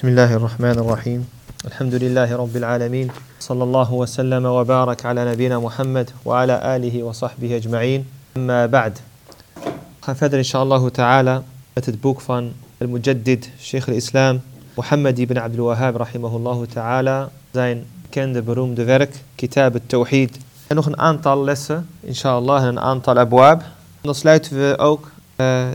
بسم الله الرحمن الرحيم الحمد لله رب العالمين صلى الله وسلم وبارك على نبينا محمد وعلى آله وصحبه أجمعين أما بعد خفدر إن شاء الله تعالى بوك فان المجدد شيخ الإسلام محمد بن عبد الوهاب رحمه الله تعالى زين كان بروم دو كتاب التوحيد نوخ أنطال لسه إن شاء الله أنطال أبواب نصلايت في أوك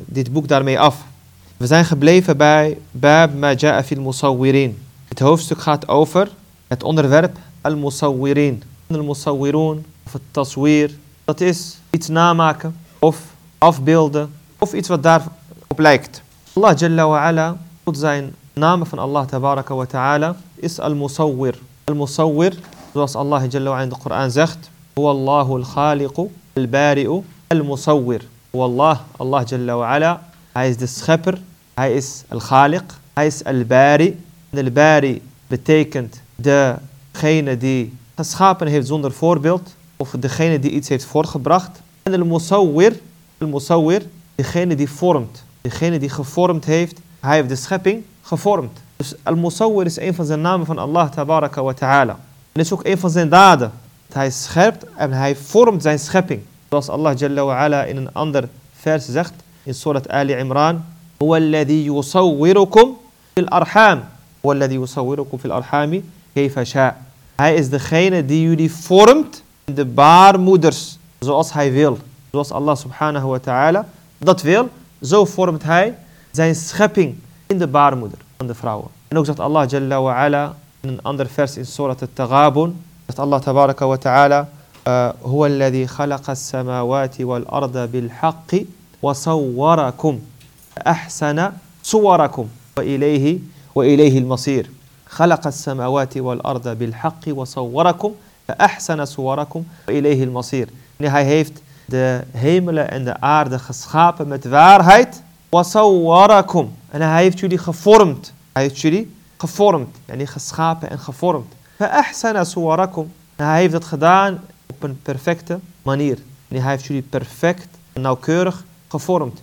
ديت بوك دارمي أف We zijn gebleven bij Bab ma ja'a fil musawwirin. Het hoofdstuk gaat over het onderwerp al-musawwirin. Al-musawwirun, of het taswir, dat is iets namaken of afbeelden of iets wat daarop lijkt. Allah Jalla wa ala, tot zijn naam van Allah wa ta'ala, is al-musawwir. Al-musawwir, zoals Allah Jalla wa ala in de Koran zegt, al-khaliqu, al-bari'u, al-musawwir. Huwa Allah, Allah Jalla wa ala, hij is de schepper, hij is al-khaliq, hij is al-bari. Al-bari betekent degene die geschapen heeft zonder voorbeeld, of degene die iets heeft voorgebracht. En al-musawwir, al-musawwir, degene die vormt, degene die gevormd heeft, hij heeft de schepping gevormd. Dus al-musawwir is een van zijn namen van Allah tabaraka wa ta'ala. En is ook een van zijn daden. Hij scherpt en hij vormt zijn schepping. Zoals Allah Jalla wa ala in een ander vers zegt, in Surat Ali Imran, هو الذي يصوركم في الأرحام هو الذي يصوركم في الأرحام كيف شاء Hij is degene die jullie vormt in de baarmoeders, zoals hij wil. Zoals Allah subhanahu wa ta'ala dat wil, zo vormt hij zijn schepping in de baarmoeder van de vrouwen. En ook zegt Allah Jalla wa ala in een ander vers in Surat al-Taghabun, zegt Allah tabaraka wa ta'ala, هو الذي خلق السماوات والأرض بالحق وصوركم أحسن صوركم وإليه وإليه المصير خلق السماوات والأرض بالحق وصوركم فأحسن صوركم وإليه المصير يعني hij heeft de hemelen en de aarde geschapen met waarheid wasawwarakum en hij heeft jullie gevormd hij heeft jullie gevormd yani geschapen en gevormd فأحسن صوركم en hij heeft dat gedaan op een perfecte manier en hij heeft jullie perfect nauwkeurig gevormd.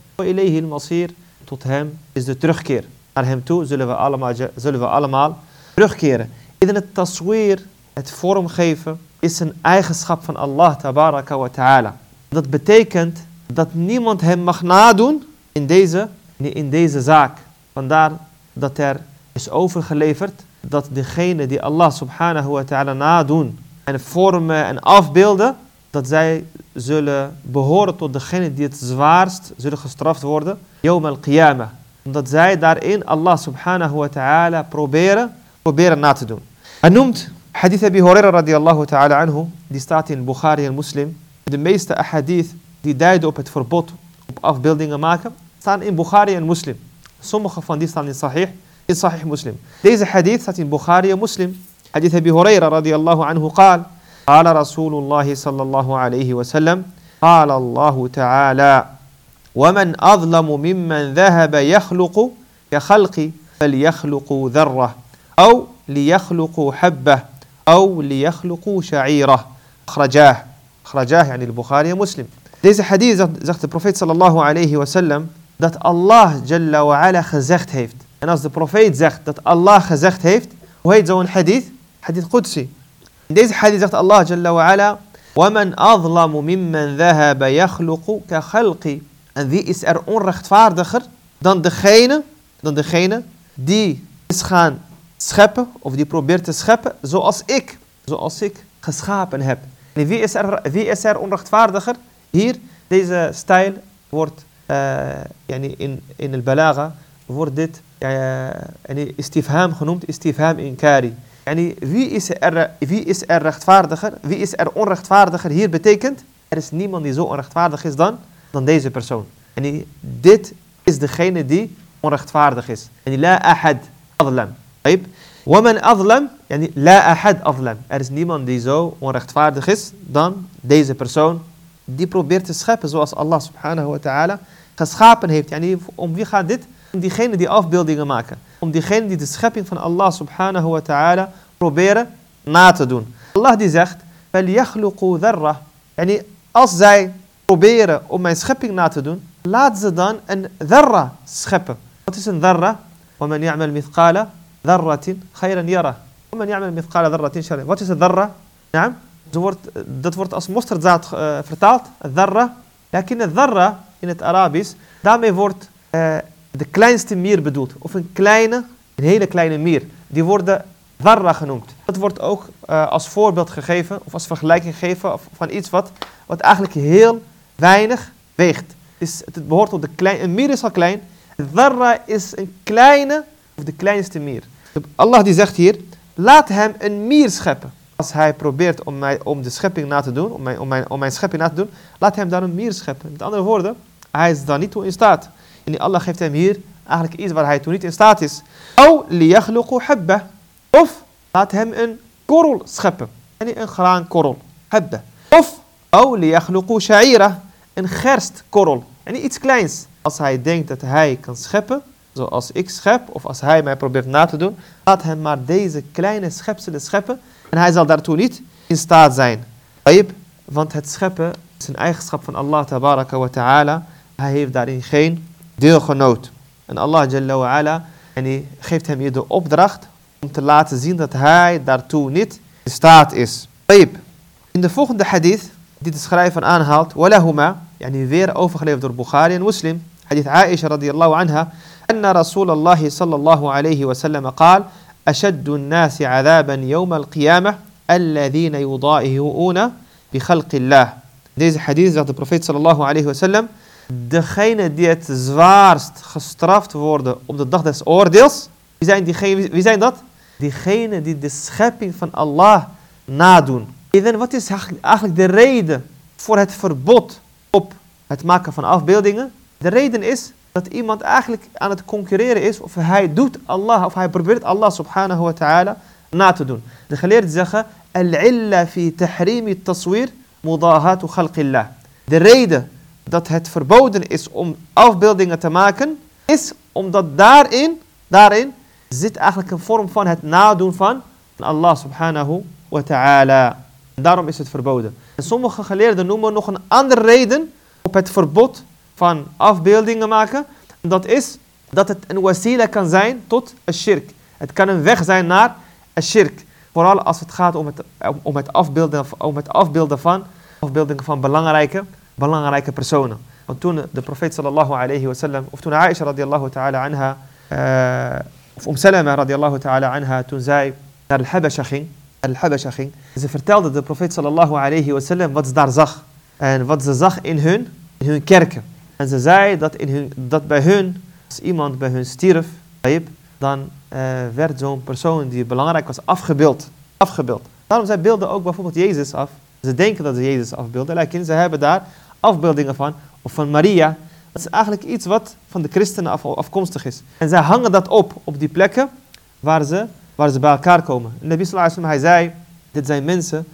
Masir, tot hem is de terugkeer. Naar hem toe zullen we allemaal, zullen we allemaal terugkeren. In het tasweer, het vormgeven, is een eigenschap van Allah wa ta'ala. Dat betekent dat niemand hem mag nadoen in deze, in deze zaak. Vandaar dat er is overgeleverd dat degene die Allah subhanahu wa ta'ala nadoen en vormen en afbeelden, dat zij zullen behoren tot degenen die het zwaarst zullen gestraft worden. Yom qiyamah, Omdat zij daarin Allah subhanahu wa ta'ala proberen, proberen na te doen. Hij noemt hadith Abi Huraira radiyallahu ta'ala anhu. Die staat in Bukhari en Muslim. De meeste hadith die duiden op het verbod op afbeeldingen maken, staan in Bukhari en Muslim. Sommige van die staan in Sahih, in Sahih Muslim. Deze hadith staat in Bukhari en Muslim. Hadith Abi Huraira radiyallahu anhu. قال رسول الله صلى الله عليه وسلم قال الله تعالى ومن أظلم ممن ذهب يخلق كخلق فليخلق ذرة أو ليخلق حبة أو ليخلق شعيرة. أخرجاه. أخرجاه يعني البخاري ومسلم. ليس حديث زخت البروفيت صلى الله عليه وسلم دات الله جل وعلا خزخت هيفت أنا أصدق البروفيت زخت دات الله خزخت هيفت وهي زون حديث حديث قدسي. In deze hadith zegt Allah Jalla wa ala, وَمَنْ أَظْلَمُ مِمَّنْ ذَهَبَ يَخْلُقُ كَخَلْقِ En wie is er onrechtvaardiger dan degene, dan degene die is gaan scheppen, of die probeert te scheppen, zoals ik, zoals ik geschapen heb. En wie is er, wie is er onrechtvaardiger? Hier, deze stijl wordt, uh, yani in, in het balaga, wordt dit uh, istifham genoemd, istifham inkari. Yani wie, is er, wie is er rechtvaardiger? Wie is er onrechtvaardiger? Hier betekent, er is niemand die zo onrechtvaardig is dan, deze persoon. En dit is degene die onrechtvaardig is. En la ahad adlam. Waman adlam, yani la ahad adlam. Er is niemand die zo onrechtvaardig is dan deze persoon die probeert te scheppen zoals Allah subhanahu wa ta'ala geschapen heeft. Yani om wie gaat dit? Om diegene die afbeeldingen maken. Om diegene die de schepping van Allah subhanahu wa ta'ala proberen na te doen. Allah die zegt, فَلْيَخْلُقُوا ذَرَّةً Yani als zij proberen om mijn schepping na te doen, laat ze dan een dharra scheppen. Wat is een dharra? وَمَنْ يَعْمَلْ مِثْقَالَ ذرة خيرا يره ومن يعمل مثقال ذرة شرا Wat is een dharra? Naam? Zo wordt, dat wordt als mosterdzaad uh, vertaald. Dharra. Lakin het dharra in het Arabisch, daarmee wordt uh, de kleinste mier bedoeld. Of een kleine, een hele kleine mier. Die worden dharra genoemd. Dat wordt ook uh, als voorbeeld gegeven, of als vergelijking gegeven van iets wat, wat eigenlijk heel weinig weegt. Dus het behoort tot de klein, een mier is al klein. Dharra is een kleine, of de kleinste mier. Allah die zegt hier, laat hem een mier scheppen. Als hij probeert om, mij, om de schepping na te doen, om mijn, om, mijn, om mijn schepping na te doen, laat hem dan een mier scheppen. Met andere woorden, hij is daar niet toe in staat. En Allah geeft hem hier eigenlijk iets waar hij toe niet in staat is. Of laat hem een korrel scheppen. En een graankorrel. Habba. Of een gerstkorrel. En iets kleins. Als hij denkt dat hij kan scheppen, zoals ik schep, of als hij mij probeert na te doen, laat hem maar deze kleine schepselen scheppen en hij zal daartoe niet in staat zijn. Want het scheppen is een eigenschap van Allah wa ta'ala. Hij heeft daarin geen deelgenoot. En Allah jalla wa ala, en hij geeft hem hier de opdracht om te laten zien dat hij daartoe niet in staat is. In de volgende hadith, die de schrijver aanhaalt, walahuma, yani weer overgeleverd door Bukhari en Muslim, hadith Aisha radiyallahu anha, رسول الله صلى الله عليه وسلم قال أشد الناس عذابا يوم القيامة الذين يضائهون بخلق الله Deze hadith zegt de profeet sallallahu alayhi wa sallam Degene die het zwaarst gestraft worden op de dag des oordeels Wie zijn, diegene, wie zijn dat? Diegene die de schepping van Allah nadoen En wat is eigenlijk de reden voor het verbod op het maken van afbeeldingen? De reden is dat iemand eigenlijk aan het concurreren is of hij doet Allah of hij probeert Allah subhanahu wa ta'ala na te doen. De geleerden zeggen al-illa fi tahrimi taswir mudahatu khalqillah. De reden dat het verboden is om afbeeldingen te maken is omdat daarin, daarin zit eigenlijk een vorm van het nadoen van Allah subhanahu wa ta'ala. Daarom is het verboden. En sommige geleerden noemen nog een andere reden op het verbod van afbeeldingen maken. Dat is dat het een wasila kan zijn tot een shirk. Het kan een weg zijn naar een shirk. Vooral als het gaat om het, om het, afbeelden, om het afbeelden van afbeeldingen van belangrijke, belangrijke personen. Want toen de profeet sallallahu alayhi wa sallam, of toen Aisha radiallahu ta'ala anha, uh, of Om Salama radiallahu ta'ala anha, toen zij naar Al-Habasha ging, ging, ze vertelde de profeet sallallahu alayhi wa sallam wat ze daar zag. En wat ze zag in hun, in hun kerken. En ze zei dat, in hun, dat bij hun, als iemand bij hun stierf, dan uh, werd zo'n persoon die belangrijk was afgebeeld. afgebeeld. Daarom zij beelden ook bijvoorbeeld Jezus af. Ze denken dat ze Jezus afbeelden, lekker ze hebben daar afbeeldingen van. Of van Maria. Dat is eigenlijk iets wat van de christenen af, afkomstig is. En zij hangen dat op, op die plekken waar ze, waar ze bij elkaar komen. En Nabi sallallahu alaihi wasallam, hij zei, dit zijn mensen.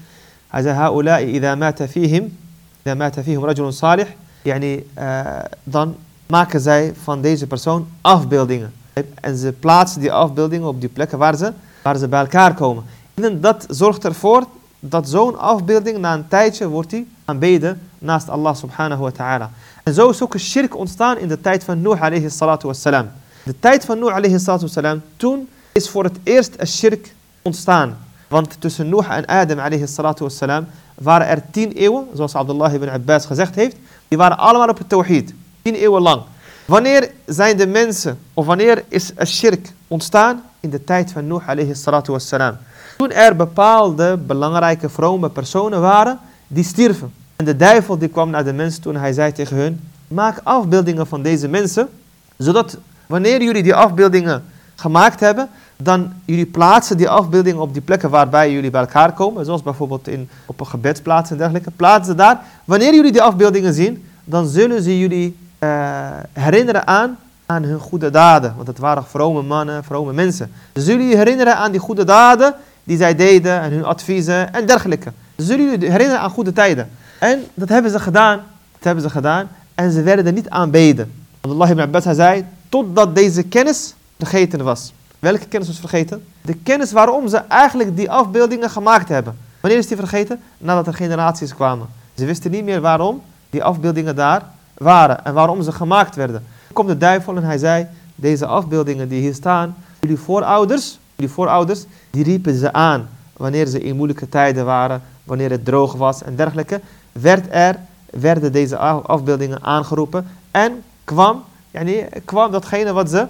Hij zei, ha'ula'i idha mata fihim, idha mata fihim rajulun salih, yani, uh, dan maken zij van deze persoon afbeeldingen. En ze plaatsen die afbeeldingen op die plekken waar ze, waar ze bij elkaar komen. En dat zorgt ervoor dat zo'n afbeelding na een tijdje wordt die aanbeden naast Allah subhanahu wa ta'ala. En zo is ook een shirk ontstaan in de tijd van Nuh alayhi salatu wassalam. De tijd van Nuh alayhi salatu wassalam, toen is voor het eerst een shirk ontstaan. Want tussen Nuh en Adam alayhi salatu wassalam waren er tien eeuwen, zoals Abdullah ibn Abbas gezegd heeft, die waren allemaal op het tawhid. Tien eeuwen lang. Wanneer zijn de mensen, of wanneer is een shirk ontstaan? In de tijd van Nuh alayhi salatu wassalam. Toen er bepaalde belangrijke vrome personen waren, die stierven. En de duivel die kwam naar de mensen toen hij zei tegen hun, maak afbeeldingen van deze mensen, zodat wanneer jullie die afbeeldingen gemaakt hebben, dan jullie plaatsen die afbeeldingen op die plekken waarbij jullie bij elkaar komen, zoals bijvoorbeeld in, op een gebedsplaats en dergelijke, plaatsen daar. Wanneer jullie die afbeeldingen zien, dan zullen ze jullie uh, herinneren aan, aan hun goede daden. Want het waren vrome mannen, vrome mensen. Ze zullen je herinneren aan die goede daden die zij deden en hun adviezen en dergelijke. Zullen jullie herinneren aan goede tijden. En dat hebben ze gedaan. Dat hebben ze gedaan. En ze werden er niet aanbeden. Allah ibn Abbas zei, totdat deze kennis vergeten was. Welke kennis was vergeten? De kennis waarom ze eigenlijk die afbeeldingen gemaakt hebben. Wanneer is die vergeten? Nadat er generaties kwamen. Ze wisten niet meer waarom die afbeeldingen daar waren en waarom ze gemaakt werden. Komt de duivel en hij zei, deze afbeeldingen die hier staan, jullie voorouders, jullie voorouders, die riepen ze aan wanneer ze in moeilijke tijden waren, wanneer het droog was en dergelijke, werd er, werden deze afbeeldingen aangeroepen en kwam, yani, kwam datgene wat ze,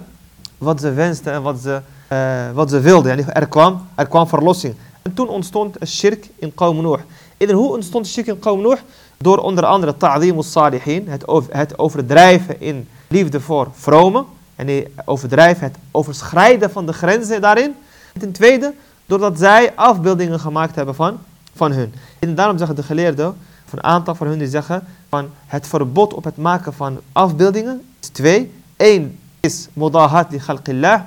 wat ze wensten en wat ze, uh, wat ze wilden. Yani, er, kwam, er kwam verlossing. En toen ontstond shirk in Qawm Noor. Hoe ontstond shirk in Qawm Noor? Door onder andere ta'zim salihin het, het overdrijven in liefde voor vromen. En overdrijven, het overschrijden van de grenzen daarin. En ten tweede, doordat zij afbeeldingen gemaakt hebben van, van hun. En daarom zeggen de geleerden, of een aantal van hun die zeggen, van het verbod op het maken van afbeeldingen twee. Eén is modahat li khalqillah,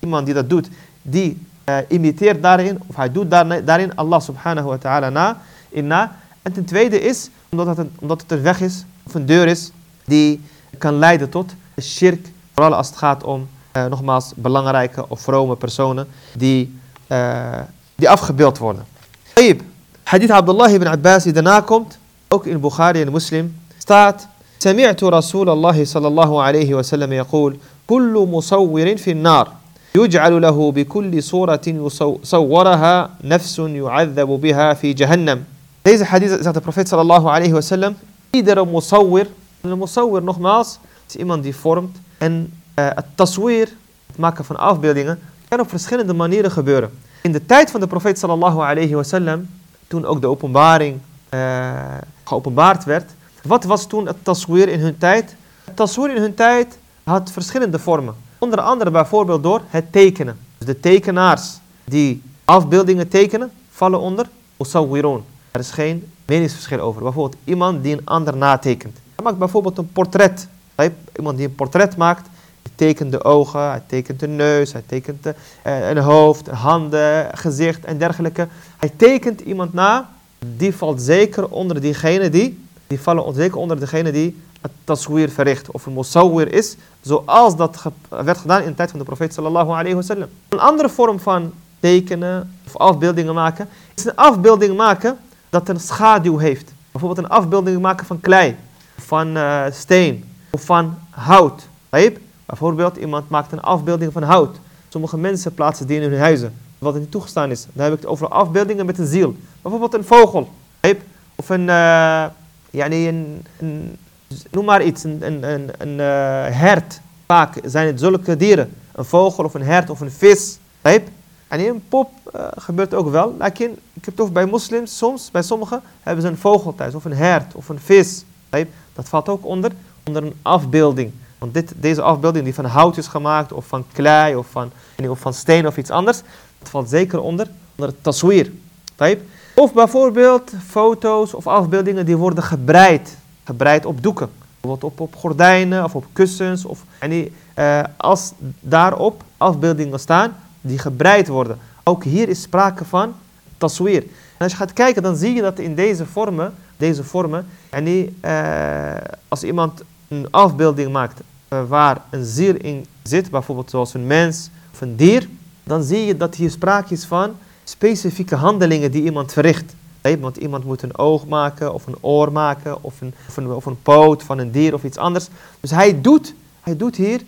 iemand die dat doet, die uh, imiteert daarin, of hij doet daarin Allah subhanahu wa ta'ala na, in na. En ten tweede is, omdat het, een, omdat het een weg is, of een deur is, die kan leiden tot shirk. Vooral als het gaat om, uh, nogmaals, belangrijke of vrome personen die, uh, die afgebeeld worden. حديث عبد الله بن عباس إذا ناكمت أوك البخاري المسلم استعت سمعت رسول الله صلى الله عليه وسلم يقول كل مصور في النار يجعل له بكل صورة صورها نفس يعذب بها في جهنم ليس حديث ذات البروفيت صلى الله عليه وسلم إذا مصور المصور نخماص إيمان دي فورمت أن التصوير ماكا فان أف بيلدينغ كانوا في verschillende manieren gebeuren. In de tijd van de profeet sallallahu alayhi wa sallam toen ook de openbaring uh, geopenbaard werd. Wat was toen het taswir in hun tijd? Het taswir in hun tijd had verschillende vormen. Onder andere bijvoorbeeld door het tekenen. Dus de tekenaars die afbeeldingen tekenen, vallen onder musawwirun. Er is geen meningsverschil over. Bijvoorbeeld iemand die een ander natekent. Hij maakt bijvoorbeeld een portret. Iemand die een portret maakt, tekent de ogen, hij tekent de neus, hij tekent de, uh, een hoofd, handen, gezicht en dergelijke. Hij tekent iemand na, die valt zeker onder diegene die, die vallen zeker onder degene die het taswir verricht of een musawwir is, zoals dat werd gedaan in de tijd van de profeet sallallahu alayhi wasallam. Een andere vorm van tekenen of afbeeldingen maken, is een afbeelding maken dat een schaduw heeft. Bijvoorbeeld een afbeelding maken van klei, van uh, steen of van hout. Bijvoorbeeld iemand maakt een afbeelding van hout. Sommige mensen plaatsen die in hun huizen, wat niet toegestaan is. Dan heb ik het over afbeeldingen met een ziel. Bijvoorbeeld een vogel. Of een, uh, yani een, noem maar iets, een, een, een, uh, hert. Vaak zijn het zulke dieren. Een vogel of een hert of een vis. En in een pop uh, gebeurt ook wel. Lakin, ik heb het over bij moslims, soms, bij sommigen, hebben ze een vogel thuis, of een hert, of een vis. Dat valt ook onder, onder een afbeelding. Want dit, deze afbeelding die van hout is gemaakt, of van klei, of van, of van steen of iets anders, dat valt zeker onder, onder het taswir. Of bijvoorbeeld foto's of afbeeldingen die worden gebreid. Gebreid op doeken. Bijvoorbeeld op, op gordijnen of op kussens. Of, en uh, als daarop afbeeldingen staan, die gebreid worden. Ook hier is sprake van taswir. En als je gaat kijken, dan zie je dat in deze vormen, deze vormen, en die, uh, als iemand een afbeelding maakt waar een ziel in zit, bijvoorbeeld zoals een mens of een dier, dan zie je dat hier sprake is van specifieke handelingen die iemand verricht. Want iemand moet een oog maken, of een oor maken, of een, of een, poot van een dier of iets anders. Dus hij doet, hij doet hier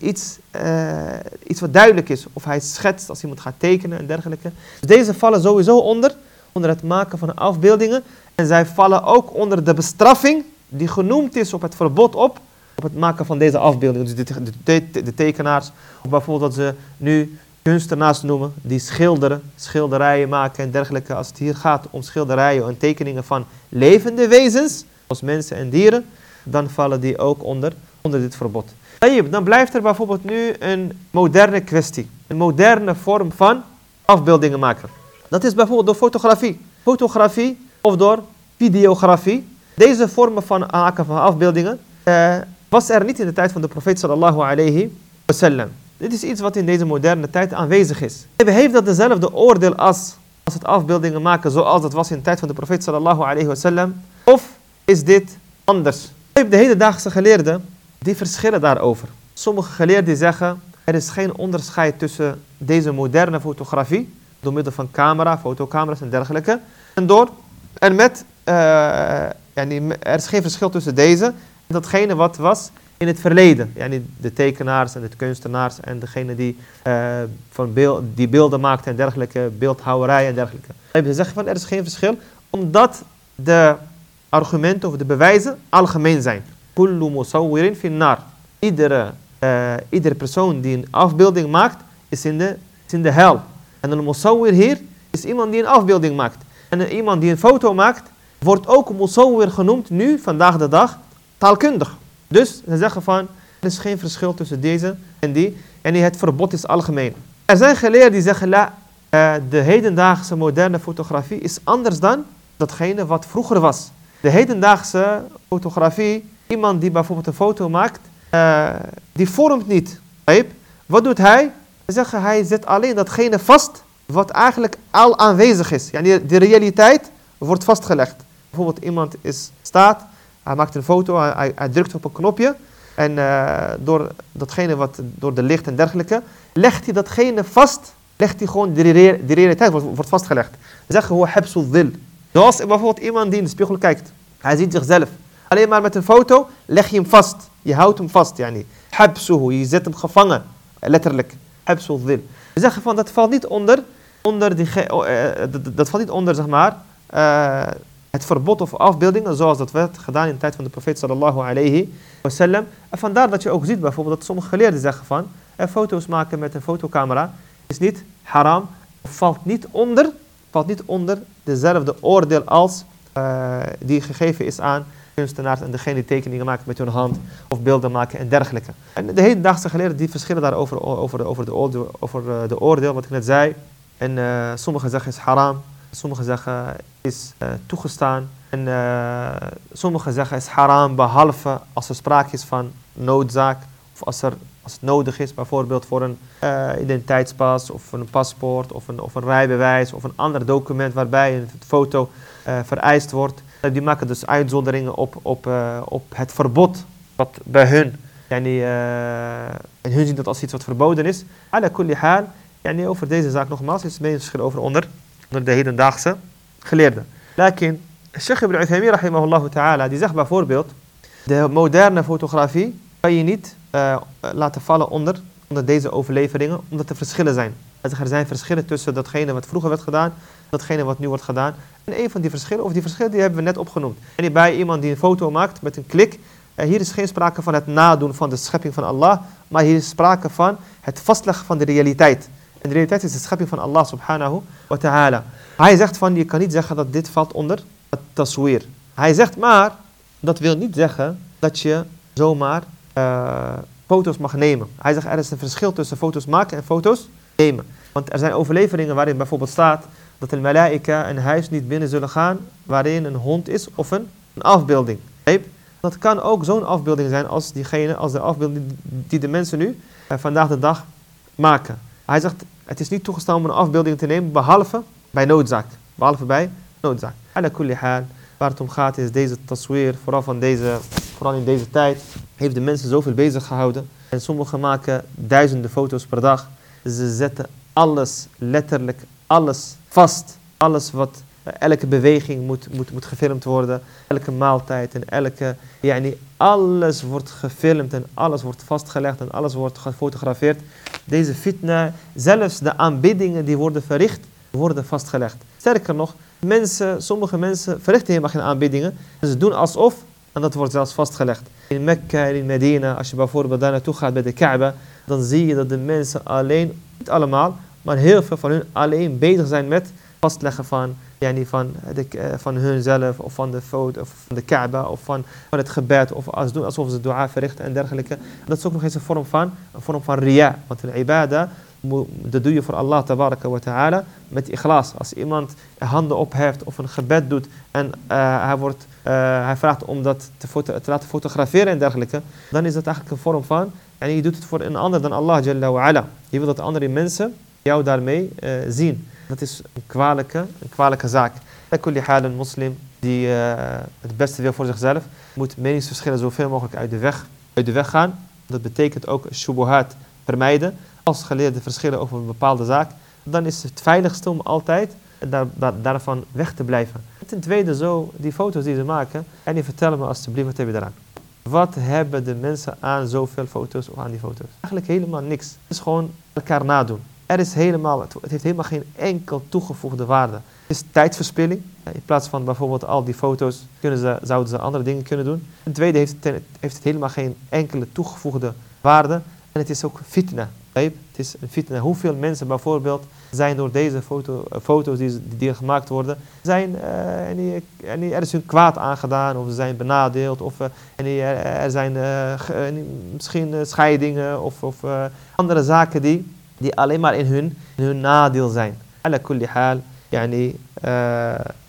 iets, uh, iets wat duidelijk is. Of hij schetst als iemand gaat tekenen en dergelijke. Dus deze vallen sowieso onder, onder het maken van afbeeldingen. En zij vallen ook onder de bestraffing die genoemd is op het verbod op, op het maken van deze afbeeldingen. Dus de, de, de tekenaars, of bijvoorbeeld dat ze nu kunstenaars noemen, die schilderen, schilderijen maken en dergelijke. Als het hier gaat om schilderijen en tekeningen van levende wezens, zoals mensen en dieren, dan vallen die ook onder, onder dit verbod. Dan blijft er bijvoorbeeld nu een moderne kwestie. Een moderne vorm van afbeeldingen maken. Dat is bijvoorbeeld door fotografie. Fotografie of door videografie. Deze vormen van maken van afbeeldingen uh, was er niet in de tijd van de profeet sallallahu alayhi wasallam. Dit is iets wat in deze moderne tijd aanwezig is. Heeft dat dezelfde oordeel als, als het afbeeldingen maken zoals dat was in de tijd van de profeet sallallahu alayhi wasallam? Of is dit anders? De hedendaagse geleerden die verschillen daarover. Sommige geleerden zeggen, er is geen onderscheid tussen deze moderne fotografie, door middel van camera, fotocamera's en dergelijke, en door, en met, uh, er is geen verschil tussen deze datgene wat was in het verleden. Yani de tekenaars en de kunstenaars en degene die, uh, van beeld, die beelden maakten en dergelijke, beeldhouwerij en dergelijke. Ze zeggen van er is geen verschil, omdat de argumenten of de bewijzen algemeen zijn. Kullu musawwirin finnar. Iedere, uh, iedere persoon die een afbeelding maakt, is in de, is in de hel. En een musawwir hier is iemand die een afbeelding maakt. En iemand die een foto maakt, wordt ook musawwir genoemd nu, vandaag de dag, taalkundig. Dus ze zeggen van, er is geen verschil tussen deze en die. En het verbod is algemeen. Er zijn geleerden die zeggen, la, uh, de hedendaagse moderne fotografie is anders dan datgene wat vroeger was. De hedendaagse fotografie, iemand die bijvoorbeeld een foto maakt, uh, die vormt niet. Wat doet hij? Ze zeggen, hij zet alleen datgene vast wat eigenlijk al aanwezig is. De realiteit wordt vastgelegd. Bijvoorbeeld iemand is, staat, hij maakt een foto, hij, hij drukt op een knopje. En uh, door datgene wat, door de licht en dergelijke, legt hij datgene vast. Legt hij gewoon, de, de realiteit wordt, wordt vastgelegd. Ze zeggen, hoe hebsul wil. Zoals bijvoorbeeld iemand die in de spiegel kijkt. Hij ziet zichzelf. Alleen maar met een foto leg je hem vast. Je houdt hem vast, yani. Habsuhu, je zet hem gevangen. Letterlijk. Habsul wil. We zeggen van, dat valt niet onder, onder die, uh, dat, valt niet onder, zeg maar, uh, het verbod of afbeeldingen zoals dat werd gedaan in de tijd van de profeet sallallahu alayhi wasallam. En vandaar dat je ook ziet bijvoorbeeld dat sommige geleerden zeggen van eh, foto's maken met een fotocamera is niet haram, valt niet onder, valt niet onder dezelfde oordeel als uh, die gegeven is aan kunstenaars en degene die tekeningen maken met hun hand of beelden maken en dergelijke. En de hedendaagse geleerden die verschillen daarover over, over, de, oordeel, over eh, de oordeel, wat ik net zei. En uh, sommigen zeggen is haram, Sommigen zeggen is uh, toegestaan. En uh, sommigen zeggen is haram behalve als er sprake is van noodzaak. Of als, er, als het nodig is, bijvoorbeeld voor een uh, identiteitspas of een paspoort of een, of een rijbewijs of een ander document waarbij een foto vereist wordt. die maken dus uitzonderingen op, op, op het verbod wat bij hun. Yani, en hun zien dat als iets wat verboden is. Ala kulli haal. Yani over deze zaak nogmaals is het meningsverschil over onder door de hedendaagse geleerden. Lakin, Sheikh Ibn Uthaymin rahimahullah ta'ala, die zegt bijvoorbeeld, de moderne fotografie kan je niet uh, laten vallen onder, onder deze overleveringen, omdat er verschillen zijn. Er zijn verschillen tussen datgene wat vroeger werd gedaan, datgene wat nu wordt gedaan. En een van die verschillen, of die verschillen, die hebben we net opgenoemd. En bij iemand die een foto maakt met een klik, uh, hier is geen sprake van het nadoen van de schepping van Allah, maar hier is sprake van het vastleggen van de realiteit. En de realiteit is de schepping van Allah subhanahu wa ta'ala. Hij zegt van, je kan niet zeggen dat dit valt onder het tasweer. Hij zegt maar, dat wil niet zeggen dat je zomaar uh, foto's mag nemen. Hij zegt, er is een verschil tussen foto's maken en foto's nemen. Want er zijn overleveringen waarin bijvoorbeeld staat dat de malaika een huis niet binnen zullen gaan waarin een hond is of een, een afbeelding. Dat kan ook zo'n afbeelding zijn als diegene, als de afbeelding die de mensen nu uh, vandaag de dag maken. Hij zegt, het is niet toegestaan om een afbeelding te nemen, behalve bij noodzaak. Behalve bij noodzaak. Kulli haal, waar het om gaat is deze tasweer, vooral, van deze, vooral in deze tijd, heeft de mensen zoveel bezig gehouden. En sommigen maken duizenden foto's per dag. Ze zetten alles, letterlijk alles vast. Alles wat elke beweging moet, moet, moet gefilmd worden. Elke maaltijd en elke... Yani alles wordt gefilmd en alles wordt vastgelegd en alles wordt gefotografeerd. Deze fitna, zelfs de aanbiddingen die worden verricht, worden vastgelegd. Sterker nog, mensen, sommige mensen verrichten helemaal geen aanbiddingen. Ze doen alsof, en dat wordt zelfs vastgelegd. In Mekka en in Medina, als je bijvoorbeeld daar naartoe gaat bij de Kaaba, dan zie je dat de mensen alleen, niet allemaal, maar heel veel van hun alleen bezig zijn met vastleggen van yani van, de, uh, van hunzelf of van de foto of van de Kaaba of van, van het gebed of als doen alsof ze dua verrichten en dergelijke. Dat is ook nog eens een vorm van, een vorm van ria. Want een ibada, dat doe je voor Allah tabaraka wa ta'ala met ikhlas. Als iemand handen opheft of een gebed doet en uh, hij, wordt, uh, hij vraagt om dat te, laten fotograferen en dergelijke, dan is dat eigenlijk een vorm van, en je doet het voor een ander dan Allah jalla wa ala. Je wil dat andere mensen jou daarmee zien. Dat is een kwalijke, een kwalijke zaak. Haal een moslim die uh, het beste wil voor zichzelf, moet meningsverschillen zoveel mogelijk uit de weg, uit de weg gaan. Dat betekent ook shubuhat vermijden. Als geleerden verschillen over een bepaalde zaak, dan is het veiligste om altijd daar, daar, daarvan weg te blijven. Ten tweede, zo die foto's die ze maken, en die vertellen me alsjeblieft wat heb je daaraan. Wat hebben de mensen aan zoveel foto's of aan die foto's? Eigenlijk helemaal niks. Het is gewoon elkaar nadoen. Er is helemaal, het heeft helemaal geen enkel toegevoegde waarde. Het is tijdverspilling. In plaats van bijvoorbeeld al die foto's kunnen ze, zouden ze andere dingen kunnen doen. Ten tweede heeft het, heeft het helemaal geen enkele toegevoegde waarde. En het is ook fitna. Het is een. Hoeveel mensen bijvoorbeeld zijn door deze foto, eh, foto's die, die gemaakt worden, zijn, uh, en er is hun kwaad aangedaan, of ze zijn benadeeld, of uh, en er zijn misschien scheidingen, of, of andere zaken die, die alleen maar in hun, in hun nadeel zijn. Ala kulli haal, yani,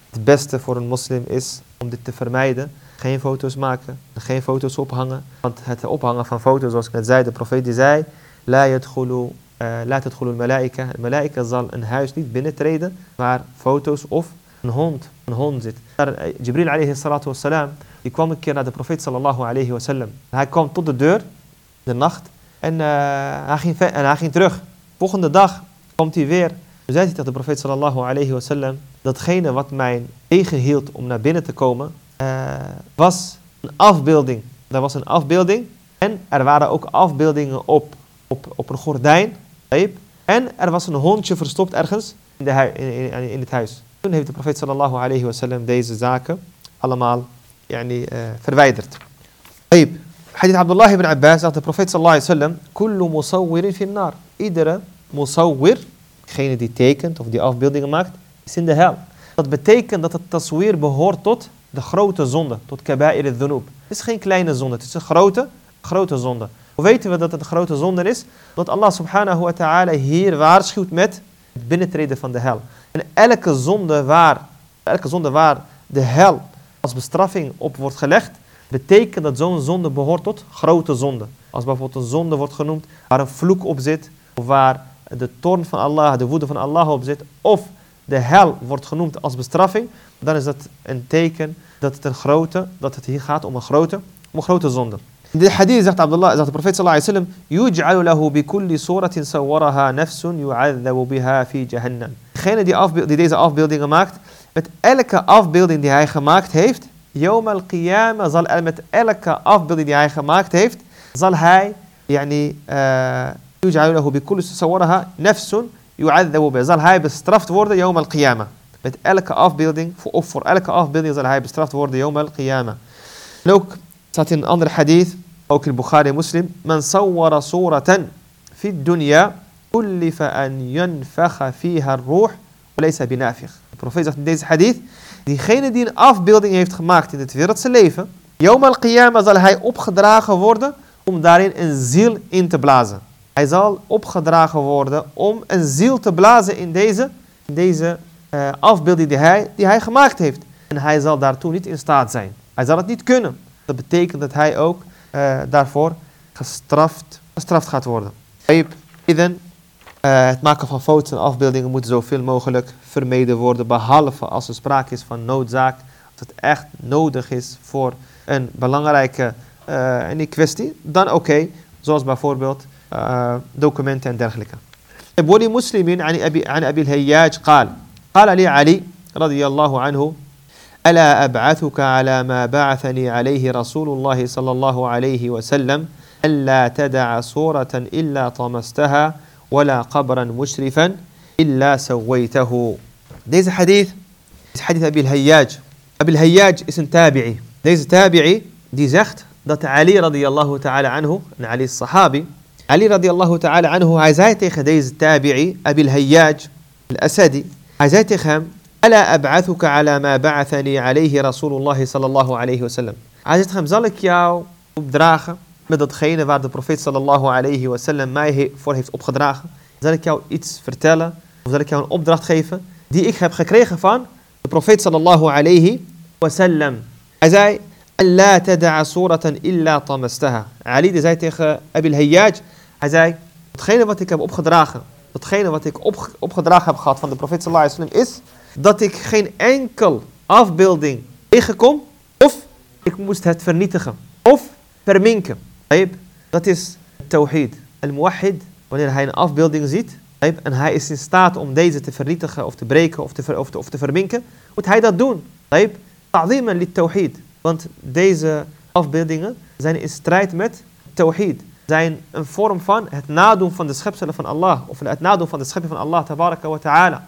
het beste voor een moslim is om dit te vermijden. Geen foto's maken, geen foto's ophangen. Want het ophangen van foto's, zoals ik net zei, de profeet die zei, la laat het gewoon malaika. De malaika zal een huis niet binnentreden waar foto's of een hond, een hond zit. Daar, Jibril alayhi salatu wassalam, die kwam een keer naar de profeet sallallahu alayhi wasallam. Hij kwam tot de deur, de nacht, en, uh, hij, ging, en hij ging terug. Volgende dag komt hij weer. Toen zei hij tegen de profeet sallallahu alayhi datgene wat mij tegenhield om naar binnen te komen, eh, was een afbeelding. Dat was een afbeelding en er waren ook afbeeldingen op, op, op een gordijn. En er was een hondje verstopt ergens in, de in, in, in het huis. Toen heeft de profeet sallallahu alayhi wasallam deze zaken allemaal yani, uh, verwijderd. Hadith Abdullah ibn Abbas dat de profeet sallallahu alayhi wasallam, kullu musawwirin fin nar. Iedere musawwir, degene die tekent of die afbeeldingen maakt, is in de hel. Dat betekent dat het taswir behoort tot de grote zonde, tot kaba'ir al-dhunub. Het is geen kleine zonde, het is een grote, grote zonde. Hoe weten we dat het een grote zonde is? Dat Allah subhanahu wa ta'ala hier waarschuwt met het binnentreden van de hel. En elke zonde waar, elke zonde waar de hel als bestraffing op wordt gelegd, betekent dat zo'n zonde behoort tot grote zonde. Als bijvoorbeeld een zonde wordt genoemd waar een vloek op zit, waar de toorn van Allah, de woede van Allah op zit, of de hel wordt genoemd als bestraffing, dan is dat een teken dat het, een grote, dat het hier gaat om een grote, om een grote zonde. In dit hadith zegt, Abdullah, zegt de profeet sallallahu alayhi wa sallam, lahu bi kulli suratin nafsun yu'adhabu biha fi jahannam. Degene die, die deze afbeeldingen maakt, met elke afbeelding die hij gemaakt heeft, al-Qiyamah zal met elke afbeelding die hij gemaakt heeft, zal hij yani, uh, Yuj'alu lahu bi kulli sawaraha nafsun yu'adhabu bi. Zal hij bestraft worden yawm al-qiyamah. Met elke afbeelding, voor, of voor elke afbeelding zal hij bestraft worden yawm al-qiyamah. En ook staat in een andere hadith, ook in Bukhari Muslim, man sawwara suratan fi dunya kullifa an yunfakha fiha ar-ruh walaysa binafikh. De profeet zegt in deze hadith, diegene die een afbeelding heeft gemaakt in het wereldse leven, yawm al-qiyamah zal hij opgedragen worden om daarin een ziel in te blazen. Hij zal opgedragen worden om een ziel te blazen in deze, deze uh, afbeelding die hij, die hij gemaakt heeft. En hij zal daartoe niet in staat zijn. Hij zal het niet kunnen. Dat betekent dat hij ook uh, daarvoor gestraft, gestraft gaat worden. Iden, uh, het maken van foto's en afbeeldingen moet zoveel mogelijk vermeden worden, behalve als er sprake is van noodzaak, dat het echt nodig is voor een belangrijke uh, kwestie, dan oké, zoals bijvoorbeeld آه، دوكومنتان داخلك. طيب ولمسلم عن أبي, عن أبي الهياج قال قال لي علي رضي الله عنه ألا أبعثك على ما بعثني عليه رسول الله صلى الله عليه وسلم ألا تدع صورة إلا طمستها ولا قبرا مشرفا إلا سويته. ليس حديث حديث أبي الهياج أبي الهياج اسم تابعي ليس تابعي دي زخت دات علي رضي الله تعالى عنه علي الصحابي Anhu, hij zei tegen deze tabi'i, Abi al-Hayyaj, al-Asadi, hij zei tegen hem, ألا أبعثك على ما بعثني عليه رسول الله صلى الله عليه وسلم hem, zal ik jou opdragen met datgene waar de profeet sallallahu alayhi wa sallam mij voor heeft opgedragen? Zal ik jou iets vertellen of zal ik jou een opdracht geven die ik heb gekregen van de profeet sallallahu alayhi wa sallam? Hij zei, Allah tada'a suratan illa tamastaha. Ali zei tegen Abil Hayyaj, hij zei, datgene wat ik heb opgedragen, datgene wat ik op, opgedragen heb gehad van de profeet sallallahu is dat ik geen enkel afbeelding tegenkom of ik moest het vernietigen of verminken. Dat is tawhid. Al-muwahid, wanneer hij een afbeelding ziet en hij is in staat om deze te vernietigen of te breken of te, of te, verminken, moet hij dat doen. Ta'ziman lit tawhid. Want deze afbeeldingen zijn in strijd met tawhid. Zijn een vorm van het nadoen van de schepselen van Allah. Of het nadoen van de schepping van Allah, wa ta'ala.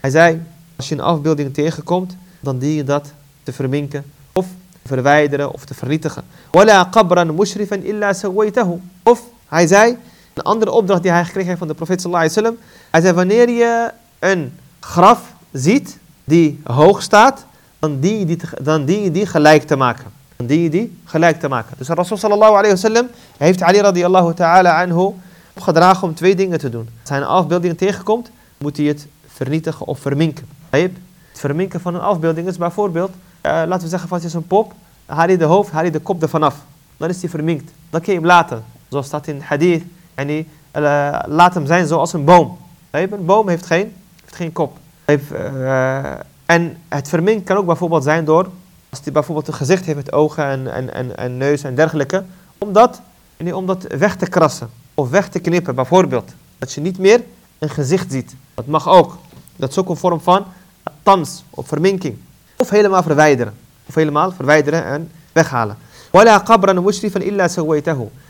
Hij zei, als je een afbeelding tegenkomt, dan dien je dat te verminken. Of verwijderen of te vernietigen. Wala qabran mushrifan illa sawaytahu. Of, hij zei, een andere opdracht die hij gekregen heeft van de profeet sallallahu. Hij zei, wanneer je een graf ziet die hoog staat, dan dien je die, dan je die gelijk te maken. Je die gelijk te maken. Dus Rasul sallallahu alayhi wasallam heeft Ali radiyallahu ta'ala anhu opgedragen om twee dingen te doen. Als hij een afbeelding tegenkomt, moet hij het vernietigen of verminken. Het verminken van een afbeelding is bijvoorbeeld, uh, laten we zeggen van het is een pop, haal je de hoofd, haal je de kop ervan af. Dan is die verminkt. Dan kun je hem laten. Zoals staat in hadith. En die, uh, laat hem zijn zoals een boom. Een boom heeft geen, heeft geen kop. Uh, en het verminken kan ook bijvoorbeeld zijn door, als hij bijvoorbeeld een gezicht heeft met ogen en, en, en, en neus en dergelijke, om dat, om dat weg te krassen of weg te knippen bijvoorbeeld. Dat je niet meer een gezicht ziet. Dat mag ook. Dat is ook een vorm van tans of verminking. Of helemaal verwijderen. Of helemaal verwijderen en weghalen.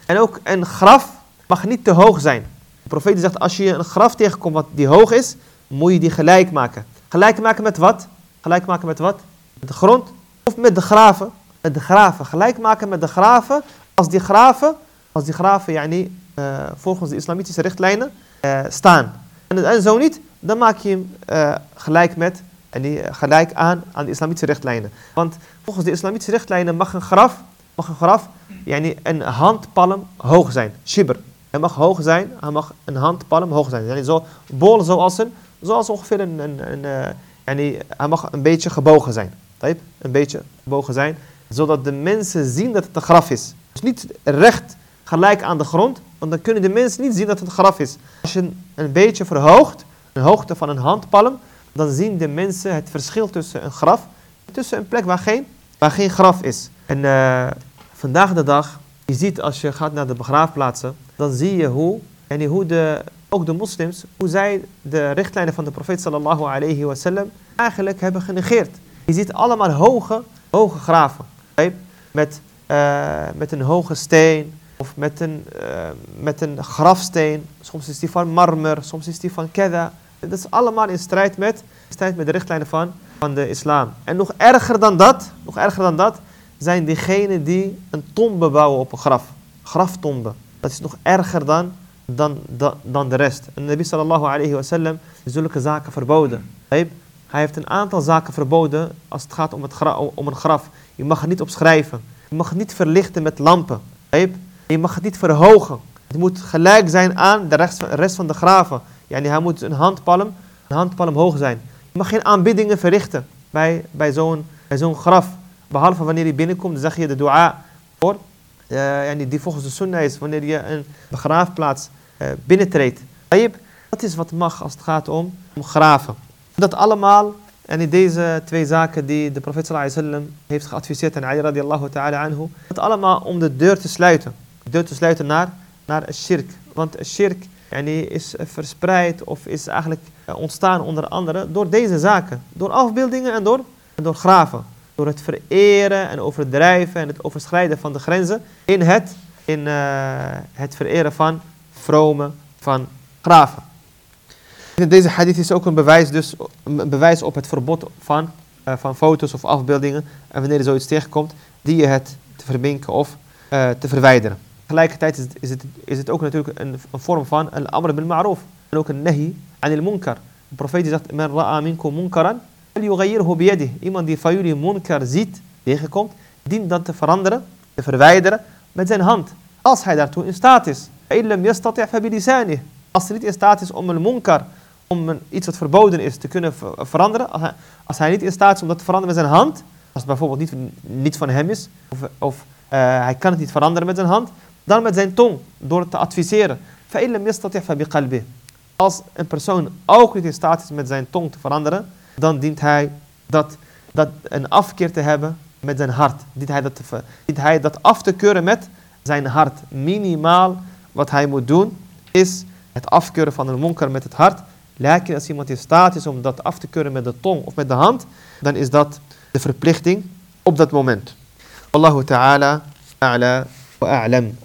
En ook een graf mag niet te hoog zijn. De profeet zegt, als je een graf tegenkomt wat die hoog is, moet je die gelijk maken. Gelijk maken met wat? Gelijk maken met wat? Met de grond of met de graven? Met de graven. Gelijk maken met de graven als die graven, als die graven yani, uh, volgens de islamitische richtlijnen uh, staan. En, zo niet, dan maak je hem uh, gelijk met en die, gelijk aan aan de islamitische richtlijnen. Want volgens de islamitische richtlijnen mag een graf, mag een graf yani, een handpalm hoog zijn. Shibr. Hij mag hoog zijn, hij mag een handpalm hoog zijn. Zo bol zoals een Zoals ongeveer een, een, een hij mag een beetje gebogen zijn. Een beetje gebogen zijn. Zodat de mensen zien dat het een graf is. Dus niet recht gelijk aan de grond. Want dan kunnen de mensen niet zien dat het een graf is. Als je een beetje verhoogt, een hoogte van een handpalm. Dan zien de mensen het verschil tussen een graf. Tussen een plek waar geen, waar geen graf is. En uh, vandaag de dag, je ziet als je gaat naar de begraafplaatsen. Dan zie je hoe, en hoe de ook de moslims, hoe zij de richtlijnen van de profeet sallallahu alayhi wasallam eigenlijk hebben genegeerd. Je ziet allemaal hoge, hoge graven. Met, uh, met een hoge steen of met een, uh, met een grafsteen. Soms is die van marmer, soms is die van keda. Dat is allemaal in strijd met, strijd met de richtlijnen van, van de islam. En nog erger dan dat, nog erger dan dat, zijn diegenen die een tombe bouwen op een graf. Graftombe. Dat is nog erger dan dan, dan, dan de rest. En de Nabi sallallahu alayhi wa sallam zulke zaken verboden. Hij heeft een aantal zaken verboden als het gaat om, het om een graf. Je mag het niet opschrijven. Je mag het niet verlichten met lampen. Je mag het niet verhogen. Het moet gelijk zijn aan de rest, van de graven. Yani hij moet een handpalm, een handpalm hoog zijn. Je mag geen aanbiddingen verrichten bij, bij zo'n zo'n graf. Behalve wanneer je binnenkomt, dan zeg je de dua voor. Uh, die volgens de sunnah is, wanneer je een begraafplaats uh, binnentreedt. Dat is wat mag als het gaat om, om graven. Dat allemaal, en in deze twee zaken die de profeet sallallahu heeft geadviseerd aan Ali radiallahu ta'ala anhu, dat allemaal om de deur te sluiten. De deur te sluiten naar, naar shirk. Want shirk yani, is verspreid of is eigenlijk eh, ontstaan onder andere door deze zaken. Door afbeeldingen en door, en door graven. Door het vereren en overdrijven en het overschrijden van de grenzen in het, in, uh, het vereren van vrome van graven. Deze hadith is ook een bewijs, dus, een bewijs op het verbod van, uh, van foto's of afbeeldingen. En wanneer er zoiets tegenkomt, die je het te verminken of uh, te verwijderen. Tegelijkertijd is het, is het, is het ook natuurlijk een, een vorm van een amr bil ma'roof. En ook een nahi aan il munkar. De profeet zegt, men ra'a minkum munkaran. Iemand die van jullie munkar ziet, tegenkomt, dient dat te veranderen, te verwijderen met zijn hand. Als hij daartoe in staat is. Als hij niet in staat is om een munkar, om iets wat verboden is, te kunnen veranderen. Als hij, niet in staat is om dat te veranderen met zijn hand. Als het bijvoorbeeld niet, niet van hem is. Of, of uh, hij kan het niet veranderen met zijn hand. Dan met zijn tong. Door het te adviseren. Als een persoon ook niet in staat is met zijn tong te veranderen. Dan dient hij dat, dat een afkeer te hebben met zijn hart. Dient hij dat, te, dient hij dat af te keuren met zijn hart. Minimaal wat hij moet doen is het afkeuren van een monker met het hart. Lijken als iemand in staat is om dat af te keuren met de tong of met de hand, dan is dat de verplichting op dat moment. Allahu ta'ala a'la wa a'lam.